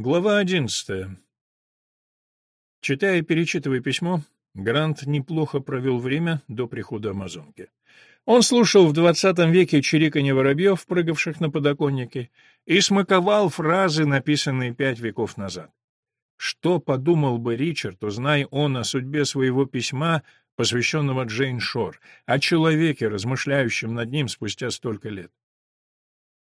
Глава одиннадцатая. Читая и перечитывая письмо, Грант неплохо провел время до прихода Амазонки. Он слушал в двадцатом веке чириканье воробьев, прыгавших на подоконнике, и смаковал фразы, написанные пять веков назад. Что подумал бы Ричард, узнай он о судьбе своего письма, посвященного Джейн Шор, о человеке, размышляющем над ним спустя столько лет?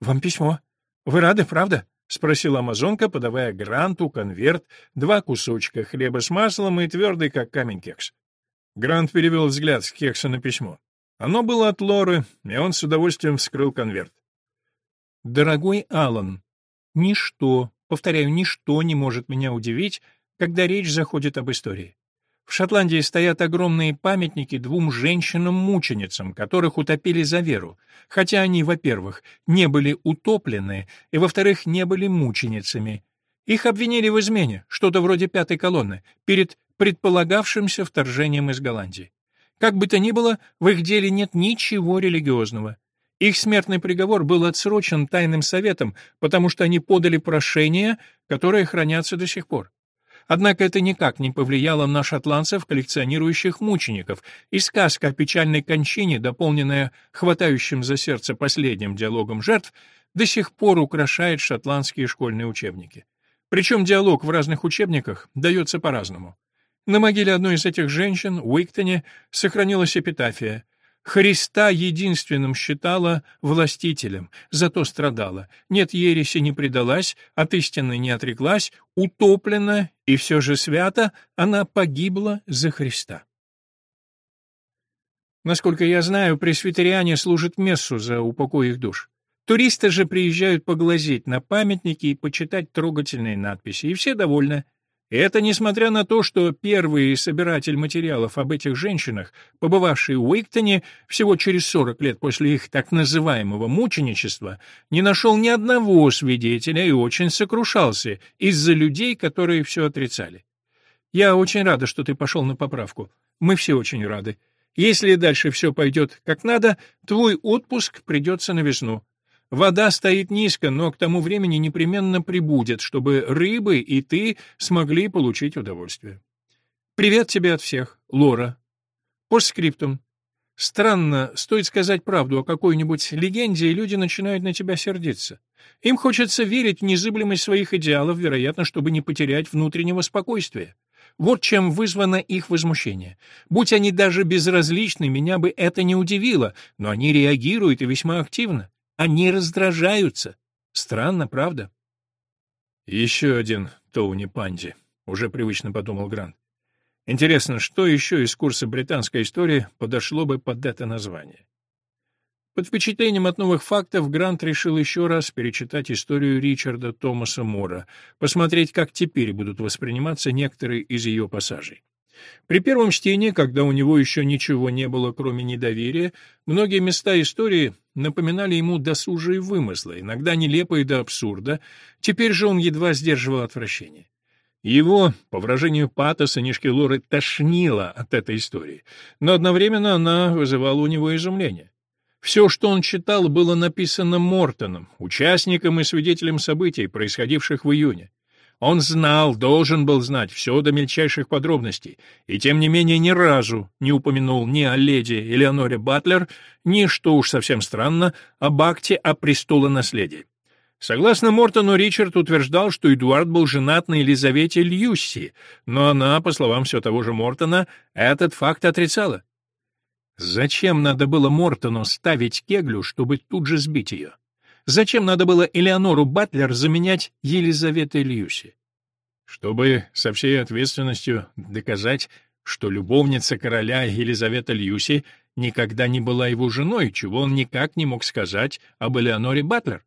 «Вам письмо. Вы рады, правда?» — спросила амазонка, подавая Гранту конверт, два кусочка хлеба с маслом и твердый, как камень, кекс. Грант перевел взгляд с кекса на письмо. Оно было от Лоры, и он с удовольствием вскрыл конверт. «Дорогой Аллан, ничто, повторяю, ничто не может меня удивить, когда речь заходит об истории. В Шотландии стоят огромные памятники двум женщинам-мученицам, которых утопили за веру, хотя они, во-первых, не были утоплены, и, во-вторых, не были мученицами. Их обвинили в измене, что-то вроде пятой колонны, перед предполагавшимся вторжением из Голландии. Как бы то ни было, в их деле нет ничего религиозного. Их смертный приговор был отсрочен тайным советом, потому что они подали прошения, которые хранятся до сих пор. Однако это никак не повлияло на шотландцев, коллекционирующих мучеников, и сказка о печальной кончине, дополненная хватающим за сердце последним диалогом жертв, до сих пор украшает шотландские школьные учебники. Причем диалог в разных учебниках дается по-разному. На могиле одной из этих женщин, Уиктоне, сохранилась эпитафия Христа единственным считала властителем, зато страдала. Нет ереси не предалась, от истины не отреклась, утоплена и все же свято, она погибла за Христа. Насколько я знаю, пресвитериане служат мессу за упокой их душ. Туристы же приезжают поглазеть на памятники и почитать трогательные надписи, и все довольны. Это несмотря на то, что первый собиратель материалов об этих женщинах, побывавший в Уиктоне всего через 40 лет после их так называемого мученичества, не нашел ни одного свидетеля и очень сокрушался из-за людей, которые все отрицали. Я очень рада, что ты пошел на поправку. Мы все очень рады. Если дальше все пойдет как надо, твой отпуск придется на весну. Вода стоит низко, но к тому времени непременно прибудет, чтобы рыбы и ты смогли получить удовольствие. Привет тебе от всех, Лора. Постскриптум. Странно, стоит сказать правду о какой-нибудь легенде, и люди начинают на тебя сердиться. Им хочется верить в незыблемость своих идеалов, вероятно, чтобы не потерять внутреннего спокойствия. Вот чем вызвано их возмущение. Будь они даже безразличны, меня бы это не удивило, но они реагируют и весьма активно. Они раздражаются. Странно, правда? Еще один Тоуни Панди, уже привычно подумал Грант. Интересно, что еще из курса британской истории подошло бы под это название? Под впечатлением от новых фактов Грант решил еще раз перечитать историю Ричарда Томаса Мора, посмотреть, как теперь будут восприниматься некоторые из ее пассажей. При первом чтении, когда у него еще ничего не было, кроме недоверия, многие места истории напоминали ему досужие вымыслы, иногда нелепые до абсурда, теперь же он едва сдерживал отвращение. Его, по выражению Патоса, Нишкелоры, тошнило от этой истории, но одновременно она вызывала у него изумление. Все, что он читал, было написано Мортоном, участником и свидетелем событий, происходивших в июне. Он знал, должен был знать все до мельчайших подробностей, и тем не менее ни разу не упомянул ни о леди Элеоноре Батлер, ни, что уж совсем странно, об акте о престолонаследии. Согласно Мортону, Ричард утверждал, что Эдуард был женат на Елизавете Льюси, но она, по словам все того же Мортона, этот факт отрицала. Зачем надо было Мортону ставить кеглю, чтобы тут же сбить ее? Зачем надо было Элеонору Батлер заменять Елизаветой Льюси? Чтобы со всей ответственностью доказать, что любовница короля Елизавета Льюси никогда не была его женой, чего он никак не мог сказать об Элеоноре Батлер.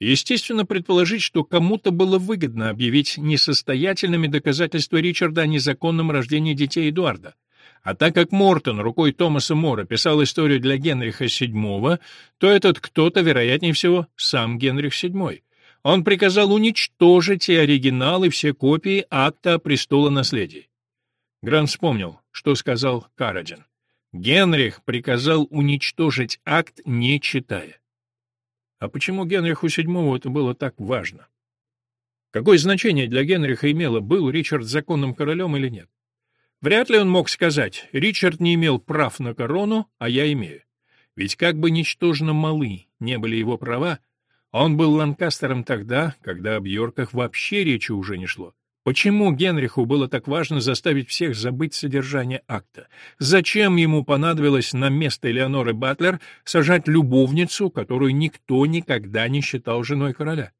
Естественно, предположить, что кому-то было выгодно объявить несостоятельными доказательства Ричарда о незаконном рождении детей Эдуарда. А так как Мортон рукой Томаса Мора писал историю для Генриха VII, то этот кто-то, вероятнее всего, сам Генрих VII. Он приказал уничтожить и оригиналы, все копии акта престола наследия. Грант вспомнил, что сказал Карадин. Генрих приказал уничтожить акт, не читая. А почему Генриху VII это было так важно? Какое значение для Генриха имело, был Ричард законным королем или нет? Вряд ли он мог сказать, Ричард не имел прав на корону, а я имею. Ведь как бы ничтожно малы не были его права, он был Ланкастером тогда, когда об Йорках вообще речи уже не шло. Почему Генриху было так важно заставить всех забыть содержание акта? Зачем ему понадобилось на место Элеоноры Батлер сажать любовницу, которую никто никогда не считал женой короля?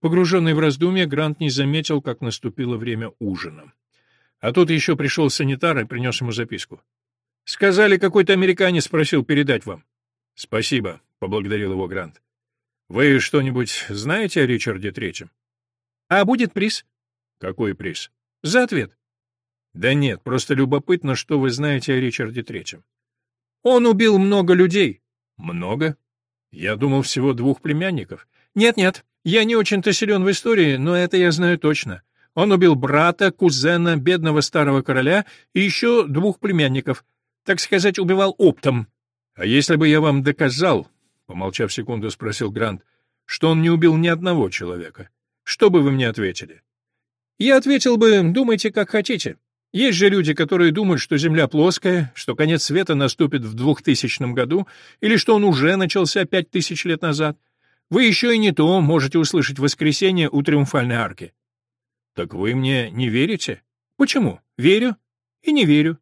Погруженный в раздумья, Грант не заметил, как наступило время ужина. А тут еще пришел санитар и принес ему записку. «Сказали, какой-то американец просил передать вам». «Спасибо», — поблагодарил его Грант. «Вы что-нибудь знаете о Ричарде Третьем?» А будет приз? Какой приз? За ответ. Да нет, просто любопытно, что вы знаете о Ричарде Третьем. Он убил много людей. Много? Я думал, всего двух племянников. Нет-нет, я не очень-то силен в истории, но это я знаю точно. Он убил брата, кузена, бедного старого короля и еще двух племянников. Так сказать, убивал оптом. А если бы я вам доказал, — помолчав секунду, спросил Грант, — что он не убил ни одного человека? Что бы вы мне ответили? Я ответил бы, думайте, как хотите. Есть же люди, которые думают, что Земля плоская, что конец света наступит в 2000 году, или что он уже начался 5000 лет назад. Вы еще и не то можете услышать воскресенье у Триумфальной арки. Так вы мне не верите? Почему? Верю и не верю.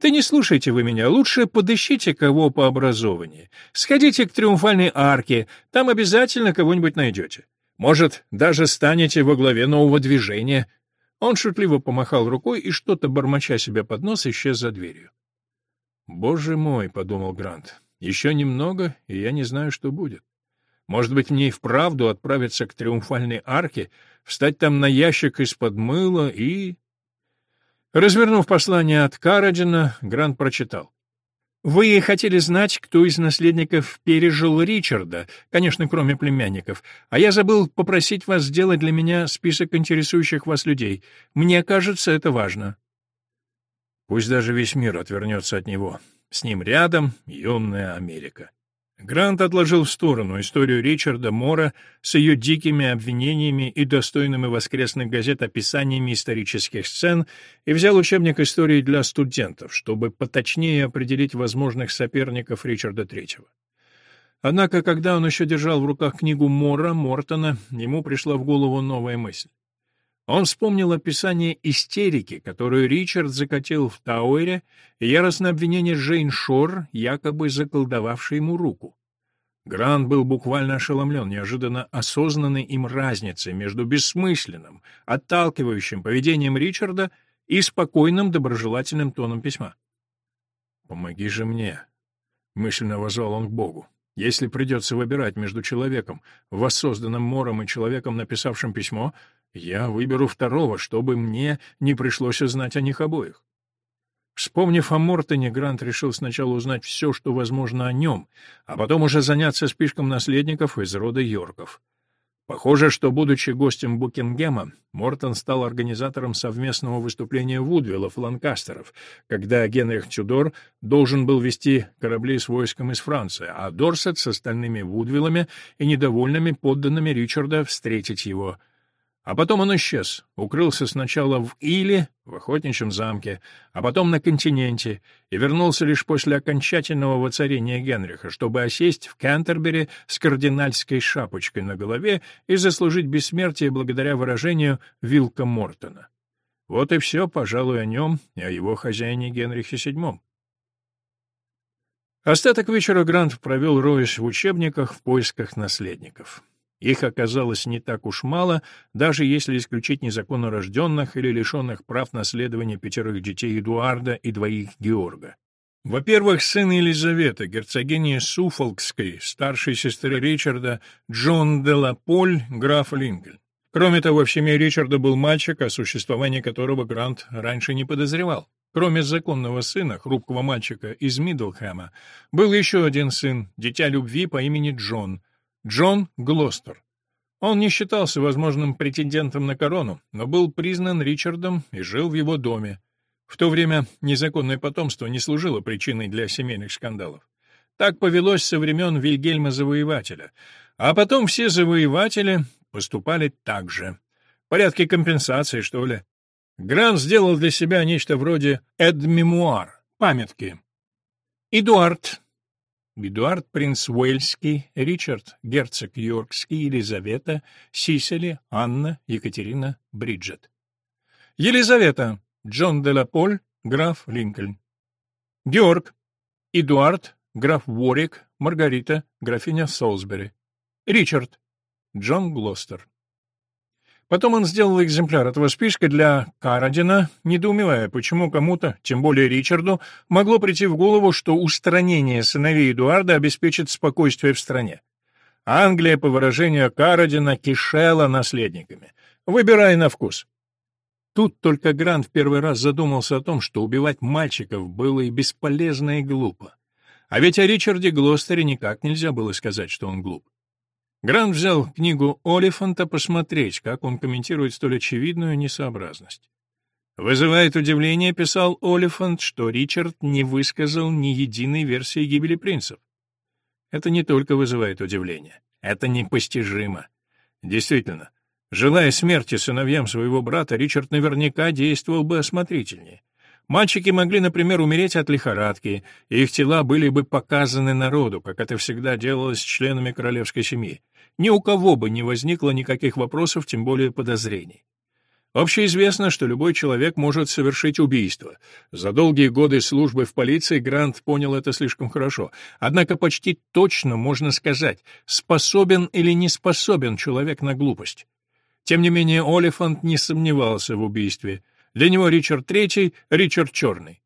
Да не слушайте вы меня, лучше подыщите кого по образованию. Сходите к Триумфальной арке, там обязательно кого-нибудь найдете. Может, даже станете во главе нового движения. Он шутливо помахал рукой и что-то бормоча себе под нос исчез за дверью. Боже мой, подумал Грант. Еще немного, и я не знаю, что будет. Может быть, мне и вправду отправиться к триумфальной арке, встать там на ящик из-под мыла и... Развернув послание от Карадина, Грант прочитал. Вы хотели знать, кто из наследников пережил Ричарда, конечно, кроме племянников, а я забыл попросить вас сделать для меня список интересующих вас людей. Мне кажется, это важно. Пусть даже весь мир отвернется от него. С ним рядом юная Америка. Грант отложил в сторону историю Ричарда Мора с ее дикими обвинениями и достойными воскресных газет описаниями исторических сцен и взял учебник истории для студентов, чтобы поточнее определить возможных соперников Ричарда III. Однако, когда он еще держал в руках книгу Мора, Мортона, ему пришла в голову новая мысль. Он вспомнил описание истерики, которую Ричард закатил в Тауэре, и яростное обвинение Джейн Шор, якобы заколдовавшей ему руку. Грант был буквально ошеломлен неожиданно осознанной им разницей между бессмысленным, отталкивающим поведением Ричарда и спокойным доброжелательным тоном письма. «Помоги же мне», — мысленно возвал он к Богу. «Если придется выбирать между человеком, воссозданным мором, и человеком, написавшим письмо, я выберу второго, чтобы мне не пришлось узнать о них обоих. Вспомнив о Мортоне, Грант решил сначала узнать все, что возможно о нем, а потом уже заняться списком наследников из рода Йорков. Похоже, что, будучи гостем Букингема, Мортон стал организатором совместного выступления Вудвиллов-Ланкастеров, когда Генрих Тюдор должен был вести корабли с войском из Франции, а Дорсет с остальными Вудвиллами и недовольными подданными Ричарда встретить его — а потом он исчез, укрылся сначала в Иле, в охотничьем замке, а потом на континенте, и вернулся лишь после окончательного воцарения Генриха, чтобы осесть в Кентербери с кардинальской шапочкой на голове и заслужить бессмертие благодаря выражению Вилка Мортона. Вот и все, пожалуй, о нем и о его хозяине Генрихе VII. Остаток вечера Грант провел, роясь в учебниках в поисках наследников. Их оказалось не так уж мало, даже если исключить незаконно рожденных или лишенных прав наследования пятерых детей Эдуарда и двоих Георга. Во-первых, сын Елизаветы, герцогини Суфолкской, старшей сестры Ричарда, Джон де ла Поль, граф Линкольн. Кроме того, в семье Ричарда был мальчик, о существовании которого Грант раньше не подозревал. Кроме законного сына, хрупкого мальчика из Мидлхэма, был еще один сын, дитя любви по имени Джон — Джон Глостер. Он не считался возможным претендентом на корону, но был признан Ричардом и жил в его доме. В то время незаконное потомство не служило причиной для семейных скандалов. Так повелось со времен Вильгельма Завоевателя. А потом все завоеватели поступали так же. Порядки компенсации, что ли. Грант сделал для себя нечто вроде «эд-мемуар» — памятки. Эдуард. Эдуард, принц Уэльский, Ричард, герцог Йоркский, Елизавета, Сисели, Анна, Екатерина, Бриджет. Елизавета, Джон де ла Поль, граф Линкольн. Георг, Эдуард, граф Уорик, Маргарита, графиня Солсбери. Ричард, Джон Глостер. Потом он сделал экземпляр этого списка для Карадина, недоумевая, почему кому-то, тем более Ричарду, могло прийти в голову, что устранение сыновей Эдуарда обеспечит спокойствие в стране. Англия, по выражению Карадина, кишела наследниками. Выбирай на вкус. Тут только Грант в первый раз задумался о том, что убивать мальчиков было и бесполезно, и глупо. А ведь о Ричарде Глостере никак нельзя было сказать, что он глуп. Грант взял книгу Олифанта посмотреть, как он комментирует столь очевидную несообразность. «Вызывает удивление», — писал Олифант, что Ричард не высказал ни единой версии гибели принцев. Это не только вызывает удивление, это непостижимо. Действительно, желая смерти сыновьям своего брата, Ричард наверняка действовал бы осмотрительнее. Мальчики могли, например, умереть от лихорадки, и их тела были бы показаны народу, как это всегда делалось с членами королевской семьи ни у кого бы не возникло никаких вопросов, тем более подозрений. Общеизвестно, что любой человек может совершить убийство. За долгие годы службы в полиции Грант понял это слишком хорошо. Однако почти точно можно сказать, способен или не способен человек на глупость. Тем не менее, Олифант не сомневался в убийстве. Для него Ричард Третий — Ричард Черный.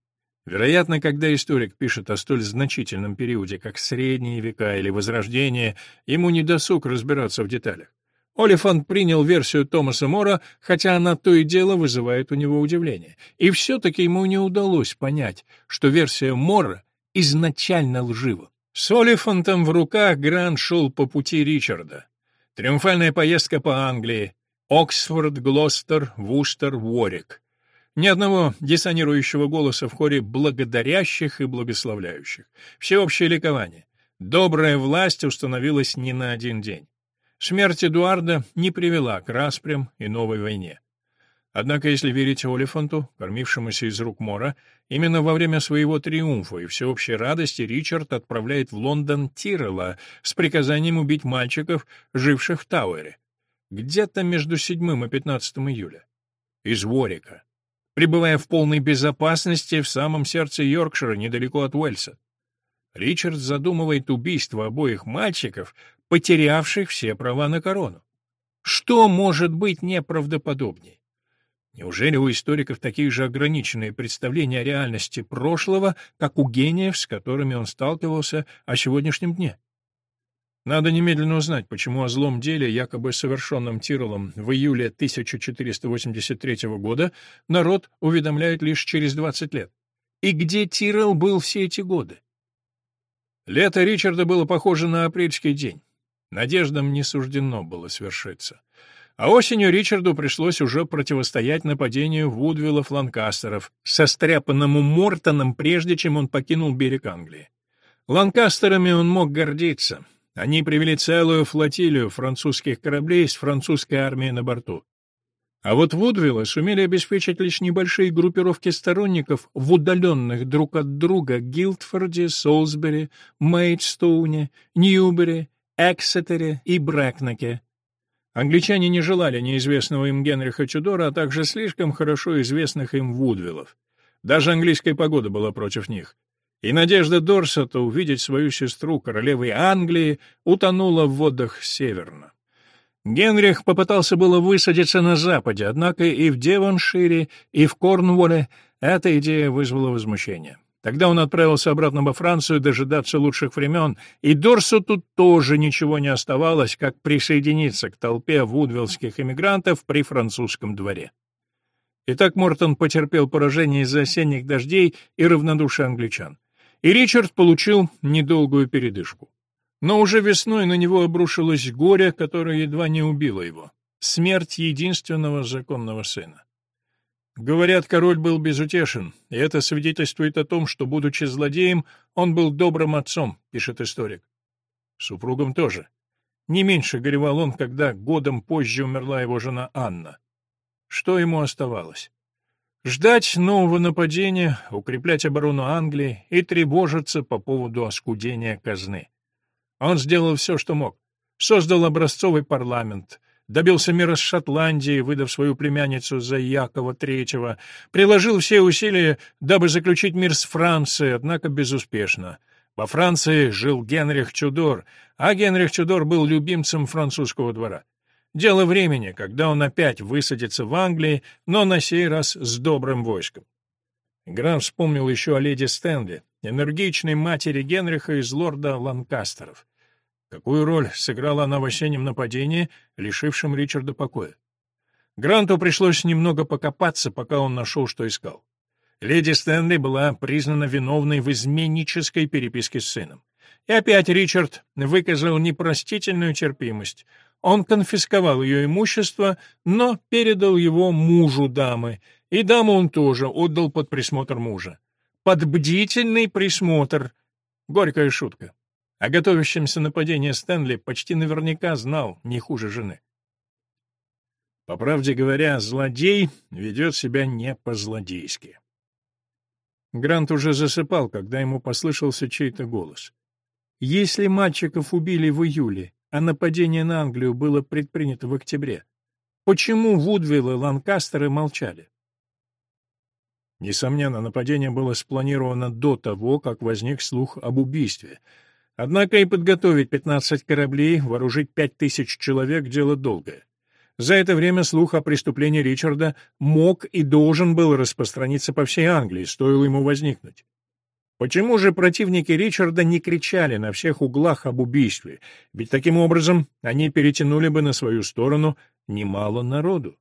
Вероятно, когда историк пишет о столь значительном периоде, как Средние века или Возрождение, ему не досуг разбираться в деталях. Олифант принял версию Томаса Мора, хотя она то и дело вызывает у него удивление. И все-таки ему не удалось понять, что версия Мора изначально лжива. С Олифантом в руках Грант шел по пути Ричарда. Триумфальная поездка по Англии. Оксфорд, Глостер, Вустер, Уорик. Ни одного диссонирующего голоса в хоре благодарящих и благословляющих. Всеобщее ликование. Добрая власть установилась не на один день. Смерть Эдуарда не привела к распрям и новой войне. Однако, если верить Олифанту, кормившемуся из рук Мора, именно во время своего триумфа и всеобщей радости Ричард отправляет в Лондон Тиррелла с приказанием убить мальчиков, живших в Тауэре, где-то между 7 и 15 июля, из Ворика пребывая в полной безопасности в самом сердце Йоркшира, недалеко от Уэльса. Ричард задумывает убийство обоих мальчиков, потерявших все права на корону. Что может быть неправдоподобнее? Неужели у историков такие же ограниченные представления о реальности прошлого, как у гениев, с которыми он сталкивался о сегодняшнем дне? Надо немедленно узнать, почему о злом деле, якобы совершенном Тиролом в июле 1483 года, народ уведомляет лишь через 20 лет. И где Тирол был все эти годы? Лето Ричарда было похоже на апрельский день. Надеждам не суждено было свершиться. А осенью Ричарду пришлось уже противостоять нападению Вудвиллов-Ланкастеров, состряпанному Мортоном, прежде чем он покинул берег Англии. Ланкастерами он мог гордиться — они привели целую флотилию французских кораблей с французской армией на борту. А вот Вудвиллы сумели обеспечить лишь небольшие группировки сторонников в удаленных друг от друга Гилдфорде, Солсбери, Мейдстоуне, Ньюбери, Эксетере и Брэкнеке. Англичане не желали неизвестного им Генриха Чудора, а также слишком хорошо известных им Вудвиллов. Даже английская погода была против них и надежда Дорсета увидеть свою сестру, королевой Англии, утонула в водах северно. Генрих попытался было высадиться на западе, однако и в Девоншире, и в Корнуолле эта идея вызвала возмущение. Тогда он отправился обратно во Францию дожидаться лучших времен, и Дорсету тоже ничего не оставалось, как присоединиться к толпе вудвиллских эмигрантов при французском дворе. Итак, Мортон потерпел поражение из-за осенних дождей и равнодушия англичан. И Ричард получил недолгую передышку. Но уже весной на него обрушилось горе, которое едва не убило его. Смерть единственного законного сына. Говорят, король был безутешен, и это свидетельствует о том, что, будучи злодеем, он был добрым отцом, пишет историк. Супругом тоже. Не меньше горевал он, когда годом позже умерла его жена Анна. Что ему оставалось? Ждать нового нападения, укреплять оборону Англии и тревожиться по поводу оскудения казны. Он сделал все, что мог. Создал образцовый парламент, добился мира с Шотландией, выдав свою племянницу за Якова III, приложил все усилия, дабы заключить мир с Францией, однако безуспешно. Во Франции жил Генрих Чудор, а Генрих Чудор был любимцем французского двора. Дело времени, когда он опять высадится в Англии, но на сей раз с добрым войском. Граф вспомнил еще о леди Стэнли, энергичной матери Генриха из лорда Ланкастеров. Какую роль сыграла она в осеннем нападении, лишившем Ричарда покоя? Гранту пришлось немного покопаться, пока он нашел, что искал. Леди Стэнли была признана виновной в изменнической переписке с сыном. И опять Ричард выказал непростительную терпимость. Он конфисковал ее имущество, но передал его мужу дамы, и даму он тоже отдал под присмотр мужа. Под бдительный присмотр. Горькая шутка. О готовящемся нападении Стэнли почти наверняка знал не хуже жены. По правде говоря, злодей ведет себя не по-злодейски. Грант уже засыпал, когда ему послышался чей-то голос. «Если мальчиков убили в июле, а нападение на Англию было предпринято в октябре. Почему Вудвилл и Ланкастеры молчали? Несомненно, нападение было спланировано до того, как возник слух об убийстве. Однако и подготовить 15 кораблей, вооружить 5000 человек — дело долгое. За это время слух о преступлении Ричарда мог и должен был распространиться по всей Англии, стоило ему возникнуть. Почему же противники Ричарда не кричали на всех углах об убийстве? Ведь таким образом они перетянули бы на свою сторону немало народу.